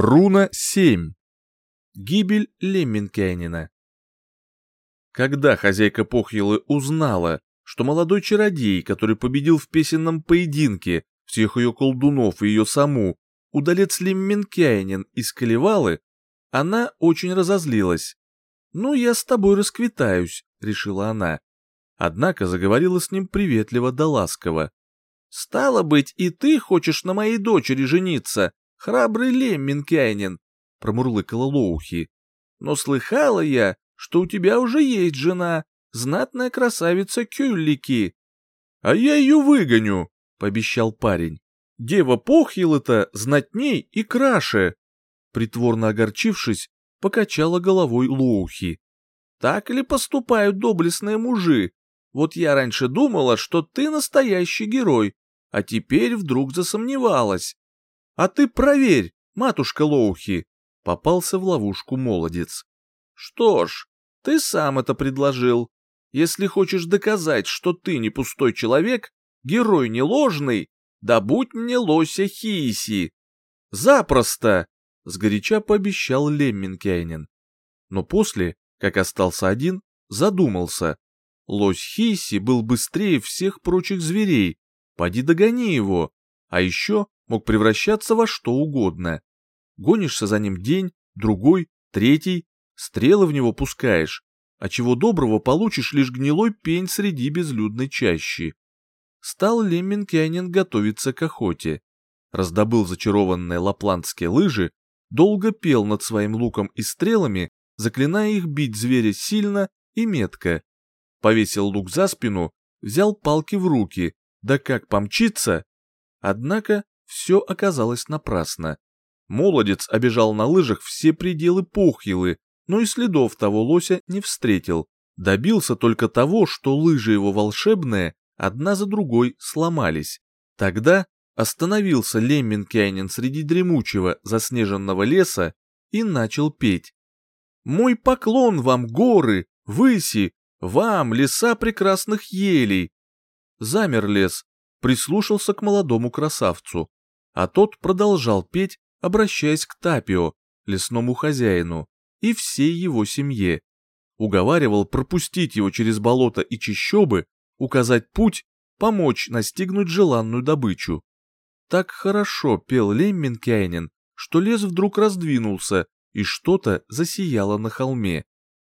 Руна 7. Гибель Лемминкайнина. Когда хозяйка Похьелы узнала, что молодой чародей, который победил в песенном поединке всех ее колдунов и ее саму, удалец Лемминкайнин из Калевалы, она очень разозлилась. «Ну, я с тобой расквитаюсь», — решила она. Однако заговорила с ним приветливо да ласково. «Стало быть, и ты хочешь на моей дочери жениться, храбрый Лемминкайнин», — промурлыкала Лоухи. «Но слыхала я, что у тебя уже есть жена, знатная красавица Кюллики». «А я ее выгоню», — пообещал парень. «Дева Похьела-то знатней и краше». Притворно огорчившись, покачала головой Лоухи. «Так ли поступают доблестные мужи? Вот я раньше думала, что ты настоящий герой, а теперь вдруг засомневалась. «А ты проверь, матушка Лоухи!» Попался в ловушку молодец. «Что ж, ты сам это предложил. Если хочешь доказать, что ты не пустой человек, герой не ложный, да будь мне лося Хиси!» «Запросто!» — сгоряча пообещал Лемминкайнин. Но после, как остался один, задумался. Лось Хиси был быстрее всех прочих зверей. Поди догони его. А еще мог превращаться во что угодно. Гонишься за ним день, другой, третий, стрелы в него пускаешь, а чего доброго получишь лишь гнилой пень среди безлюдной чащи. Стал Лемминкянин готовиться к охоте. Раздобыл зачарованные лапландские лыжи, долго пел над своим луком и стрелами, заклиная их бить зверя сильно и метко. Повесил лук за спину, взял палки в руки, да как помчиться. Однако все оказалось напрасно. Молодец обежал на лыжах все пределы Похилы, но и следов того лося не встретил. Добился только того, что лыжи его волшебные одна за другой сломались. Тогда остановился Лемминкайнин среди дремучего заснеженного леса и начал петь. «Мой поклон вам, горы, выси, вам, леса прекрасных елей!» Замер лес, прислушался к молодому красавцу а тот продолжал петь, обращаясь к Тапио, лесному хозяину, и всей его семье. Уговаривал пропустить его через болото и чащобы, указать путь, помочь настигнуть желанную добычу. Так хорошо пел Лемминкайнин, что лес вдруг раздвинулся, и что-то засияло на холме.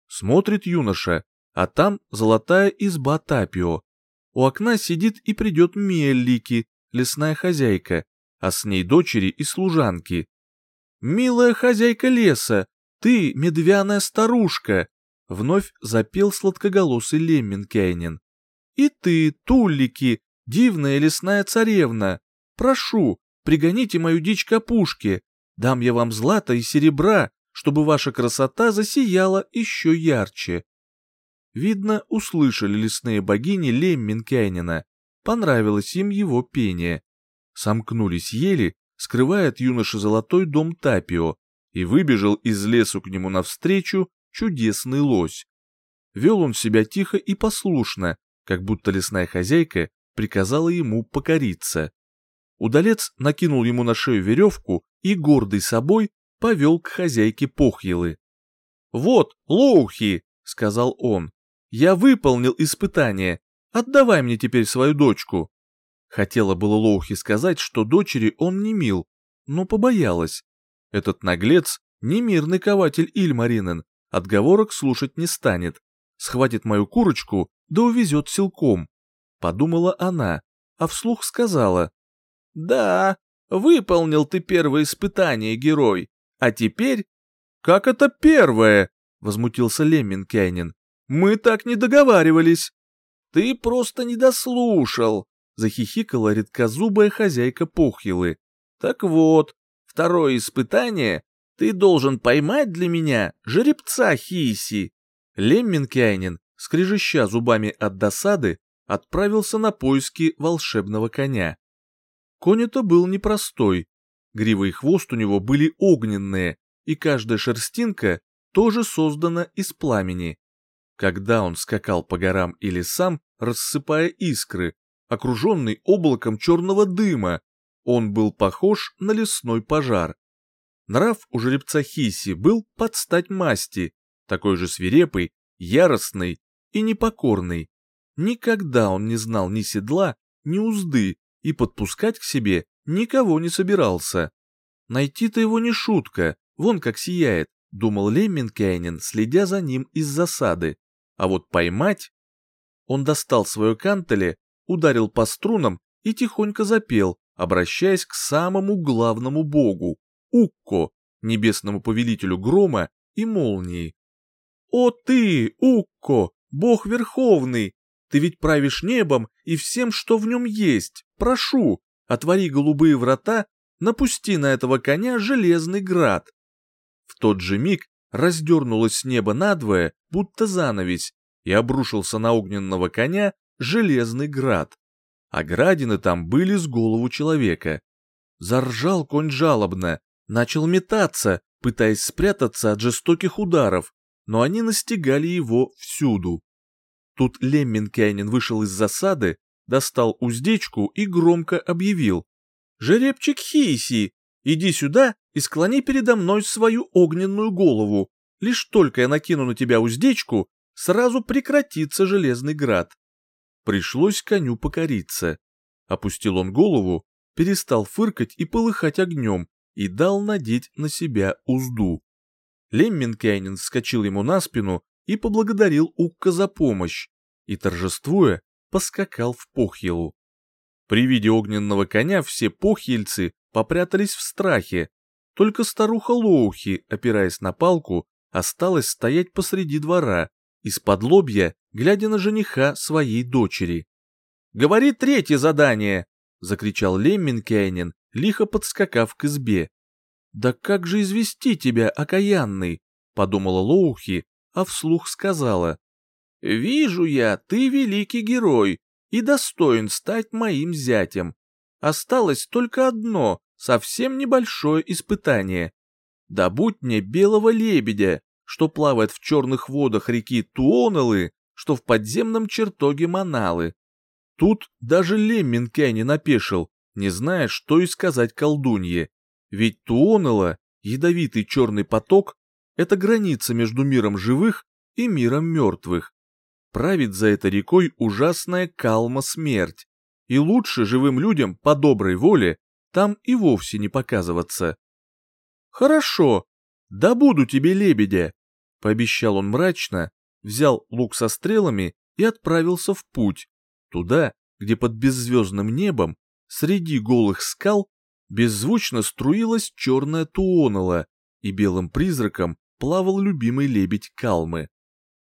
Смотрит юноша, а там золотая изба Тапио. У окна сидит и придет Миеллики, лесная хозяйка, а с ней дочери и служанки. «Милая хозяйка леса, ты, медвяная старушка!» — вновь запел сладкоголосый Лемминкайнин. «И ты, Туллики, дивная лесная царевна! Прошу, пригоните мою дичь к опушке, дам я вам злато и серебра, чтобы ваша красота засияла еще ярче». Видно, услышали лесные богини Лемминкайнина, понравилось им его пение сомкнулись ели, скрывая от юноши золотой дом Тапио, и выбежал из лесу к нему навстречу чудесный лось. Вел он себя тихо и послушно, как будто лесная хозяйка приказала ему покориться. Удалец накинул ему на шею веревку и, гордый собой, повел к хозяйке Похьелы. «Вот, Лоухи!» — сказал он. «Я выполнил испытание. Отдавай мне теперь свою дочку». Хотела было Лоухи сказать, что дочери он не мил, но побоялась. Этот наглец, не мирный кователь Ильмаринен, отговорок слушать не станет. Схватит мою курочку, да увезет силком. Подумала она, а вслух сказала. «Да, выполнил ты первое испытание, герой, а теперь...» «Как это первое?» — возмутился Лемминкайнин. «Мы так не договаривались». «Ты просто не дослушал», захихикала редкозубая хозяйка Пухилы. Так вот, второе испытание ты должен поймать для меня жеребца Хиси. Лемминкайнин, скрежеща зубами от досады, отправился на поиски волшебного коня. Конь это был непростой. Грива и хвост у него были огненные, и каждая шерстинка тоже создана из пламени. Когда он скакал по горам и лесам, рассыпая искры, окруженный облаком черного дыма. Он был похож на лесной пожар. Нрав у жеребца Хиси был под стать масти, такой же свирепый, яростный и непокорный. Никогда он не знал ни седла, ни узды и подпускать к себе никого не собирался. Найти-то его не шутка, вон как сияет, думал Лемминкайнен, следя за ним из засады. А вот поймать... Он достал свое кантеле, ударил по струнам и тихонько запел, обращаясь к самому главному богу, Укко, небесному повелителю грома и молнии. «О ты, Укко, бог верховный, ты ведь правишь небом и всем, что в нем есть. Прошу, отвори голубые врата, напусти на этого коня железный град». В тот же миг раздернулось с неба надвое, будто занавесь, и обрушился на огненного коня железный град. А градины там были с голову человека. Заржал конь жалобно, начал метаться, пытаясь спрятаться от жестоких ударов, но они настигали его всюду. Тут Лемминкайнин вышел из засады, достал уздечку и громко объявил. «Жеребчик Хиси, иди сюда и склони передо мной свою огненную голову. Лишь только я накину на тебя уздечку, сразу прекратится железный град». Пришлось коню покориться. Опустил он голову, перестал фыркать и полыхать огнем и дал надеть на себя узду. Лемминкайнин вскочил ему на спину и поблагодарил Укка за помощь, и, торжествуя, поскакал в Похьелу. При виде огненного коня все похьельцы попрятались в страхе, только старуха Лоухи, опираясь на палку, осталась стоять посреди двора, из-под лобья, глядя на жениха своей дочери. «Говори третье задание!» — закричал Лемминкайнин, лихо подскакав к избе. «Да как же извести тебя, окаянный?» — подумала Лоухи, а вслух сказала. «Вижу я, ты великий герой и достоин стать моим зятем. Осталось только одно, совсем небольшое испытание. Добудь мне белого лебедя, что плавает в черных водах реки Туонелы, что в подземном чертоге Маналы. Тут даже Лемминкя не напешил, не зная, что и сказать колдунье. Ведь Туонела, ядовитый черный поток, это граница между миром живых и миром мертвых. Правит за этой рекой ужасная калма смерть, и лучше живым людям по доброй воле там и вовсе не показываться. «Хорошо, добуду тебе лебедя», — пообещал он мрачно, взял лук со стрелами и отправился в путь, туда, где под беззвездным небом, среди голых скал, беззвучно струилась черная туонола, и белым призраком плавал любимый лебедь Калмы.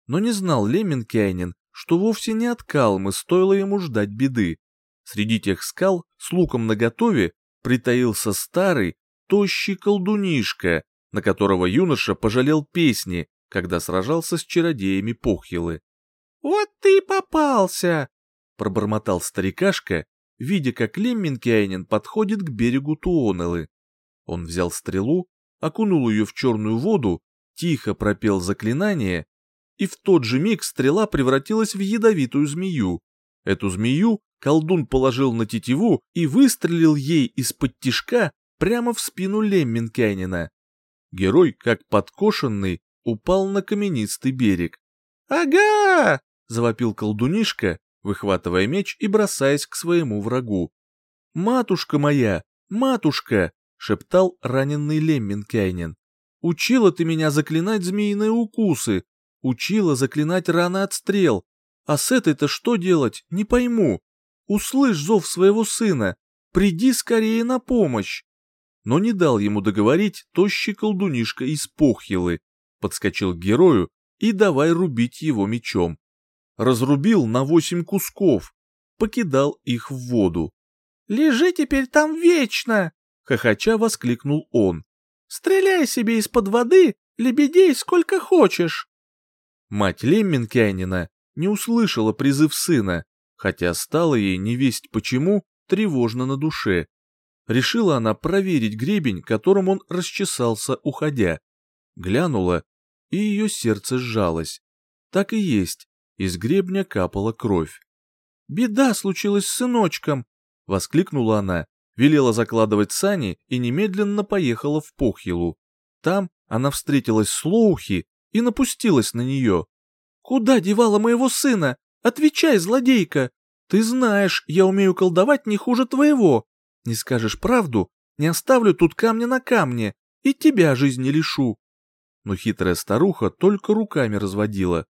Но не знал Леменкайнин, что вовсе не от Калмы стоило ему ждать беды. Среди тех скал с луком наготове притаился старый, тощий колдунишка, на которого юноша пожалел песни, когда сражался с чародеями Похилы. «Вот ты и попался!» — пробормотал старикашка, видя, как Лемминкианин подходит к берегу Туонелы. Он взял стрелу, окунул ее в черную воду, тихо пропел заклинание, и в тот же миг стрела превратилась в ядовитую змею. Эту змею колдун положил на тетиву и выстрелил ей из-под тишка прямо в спину Лемминкайнина. Герой, как подкошенный, упал на каменистый берег. «Ага!» — завопил колдунишка, выхватывая меч и бросаясь к своему врагу. «Матушка моя! Матушка!» — шептал раненый Лемминкайнен. «Учила ты меня заклинать змеиные укусы, учила заклинать раны от стрел, а с этой-то что делать, не пойму. Услышь зов своего сына, приди скорее на помощь!» Но не дал ему договорить тощий колдунишка из Похилы, подскочил к герою и давай рубить его мечом разрубил на восемь кусков, покидал их в воду. «Лежи теперь там вечно!» — хохоча воскликнул он. «Стреляй себе из-под воды, лебедей сколько хочешь!» Мать Лемминкянина не услышала призыв сына, хотя стало ей невесть почему тревожно на душе. Решила она проверить гребень, которым он расчесался, уходя. Глянула, и ее сердце сжалось. Так и есть, из гребня капала кровь. «Беда случилась с сыночком!» — воскликнула она, велела закладывать сани и немедленно поехала в Похилу. Там она встретилась с Лоухи и напустилась на нее. «Куда девала моего сына? Отвечай, злодейка! Ты знаешь, я умею колдовать не хуже твоего. Не скажешь правду, не оставлю тут камня на камне, и тебя жизни лишу». Но хитрая старуха только руками разводила.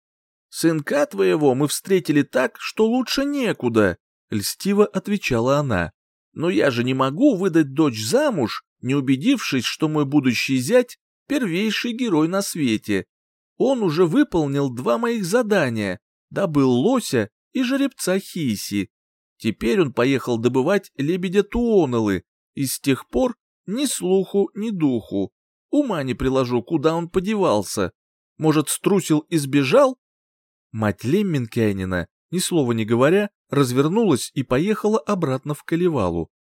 «Сынка твоего мы встретили так, что лучше некуда», — льстиво отвечала она. «Но я же не могу выдать дочь замуж, не убедившись, что мой будущий зять — первейший герой на свете. Он уже выполнил два моих задания, добыл лося и жеребца Хиси. Теперь он поехал добывать лебедя Туонелы, и с тех пор ни слуху, ни духу. Ума не приложу, куда он подевался. Может, струсил и сбежал? Мать Лемминкянина, ни слова не говоря, развернулась и поехала обратно в Калевалу.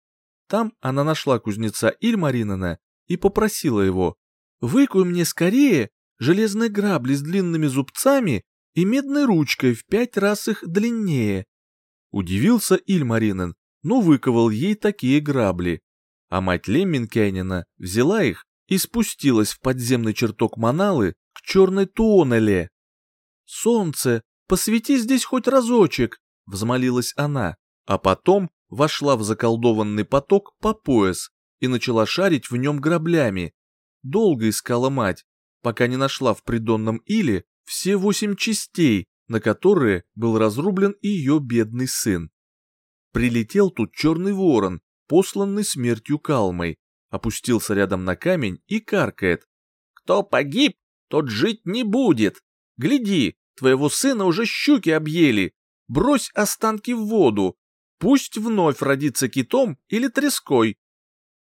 Там она нашла кузнеца Ильмаринена и попросила его, «Выкуй мне скорее железные грабли с длинными зубцами и медной ручкой в пять раз их длиннее». Удивился Ильмаринен, но выковал ей такие грабли. А мать Лемминкянина взяла их и спустилась в подземный чертог Маналы к черной Туонеле. «Солнце, посвети здесь хоть разочек!» — взмолилась она, а потом вошла в заколдованный поток по пояс и начала шарить в нем граблями. Долго искала мать, пока не нашла в придонном иле все восемь частей, на которые был разрублен ее бедный сын. Прилетел тут черный ворон, посланный смертью Калмой, опустился рядом на камень и каркает. «Кто погиб, тот жить не будет. Гляди, твоего сына уже щуки объели. Брось останки в воду, Пусть вновь родится китом или треской.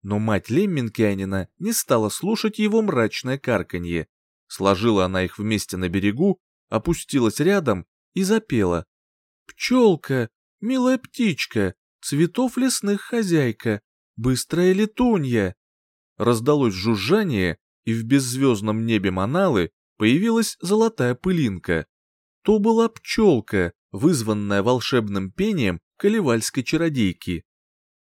Но мать Лемминкянина не стала слушать его мрачное карканье. Сложила она их вместе на берегу, опустилась рядом и запела. «Пчелка, милая птичка, цветов лесных хозяйка, быстрая летунья!» Раздалось жужжание, и в беззвездном небе Маналы появилась золотая пылинка. То была пчелка, вызванная волшебным пением колевальской чародейки.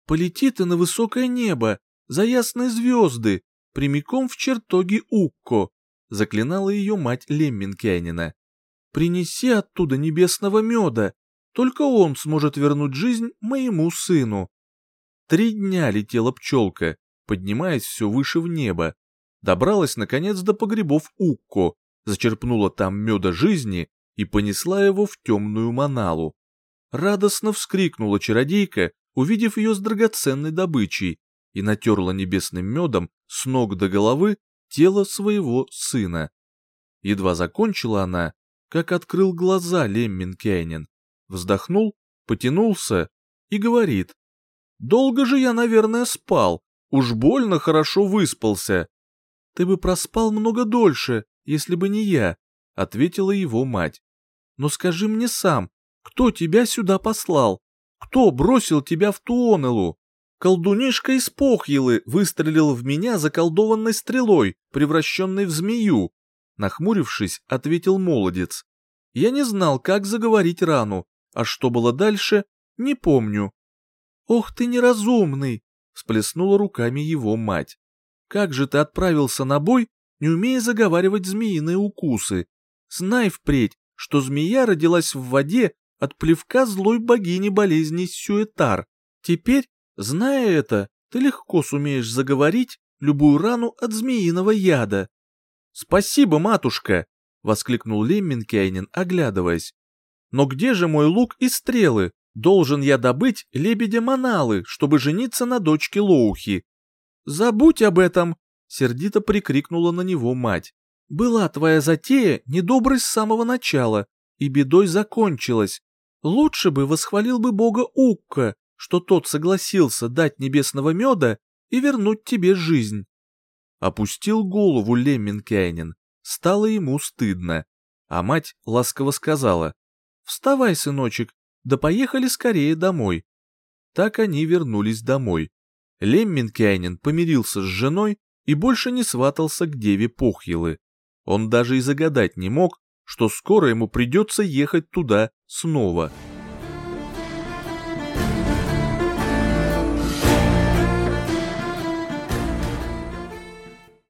«Полети ты на высокое небо, за ясные звезды, прямиком в чертоги Укко», заклинала ее мать Лемминкянина. «Принеси оттуда небесного меда, только он сможет вернуть жизнь моему сыну». Три дня летела пчелка, поднимаясь все выше в небо. Добралась, наконец, до погребов Укко, зачерпнула там меда жизни и понесла его в темную маналу. Радостно вскрикнула чародейка, увидев ее с драгоценной добычей, и натерла небесным медом с ног до головы тело своего сына. Едва закончила она, как открыл глаза Лемминкейнин, вздохнул, потянулся и говорит. «Долго же я, наверное, спал, уж больно хорошо выспался». «Ты бы проспал много дольше, если бы не я», — ответила его мать. «Но скажи мне сам, кто тебя сюда послал? Кто бросил тебя в Туонелу? Колдунишка из Похьелы выстрелил в меня заколдованной стрелой, превращенной в змею. Нахмурившись, ответил молодец. Я не знал, как заговорить рану, а что было дальше, не помню. «Ох ты неразумный!» — сплеснула руками его мать. «Как же ты отправился на бой, не умея заговаривать змеиные укусы? Знай впредь, что змея родилась в воде от плевка злой богини болезней Сюэтар. Теперь, зная это, ты легко сумеешь заговорить любую рану от змеиного яда. «Спасибо, матушка!» — воскликнул Лемминкейнин, оглядываясь. «Но где же мой лук и стрелы? Должен я добыть лебедя Маналы, чтобы жениться на дочке Лоухи». «Забудь об этом!» — сердито прикрикнула на него мать. «Была твоя затея недоброй с самого начала, и бедой закончилась. Лучше бы восхвалил бы бога Укка, что тот согласился дать небесного меда и вернуть тебе жизнь. Опустил голову Лемминкайнин, стало ему стыдно, а мать ласково сказала, «Вставай, сыночек, да поехали скорее домой». Так они вернулись домой. Лемминкайнин помирился с женой и больше не сватался к деве Похьелы. Он даже и загадать не мог, что скоро ему придется ехать туда снова –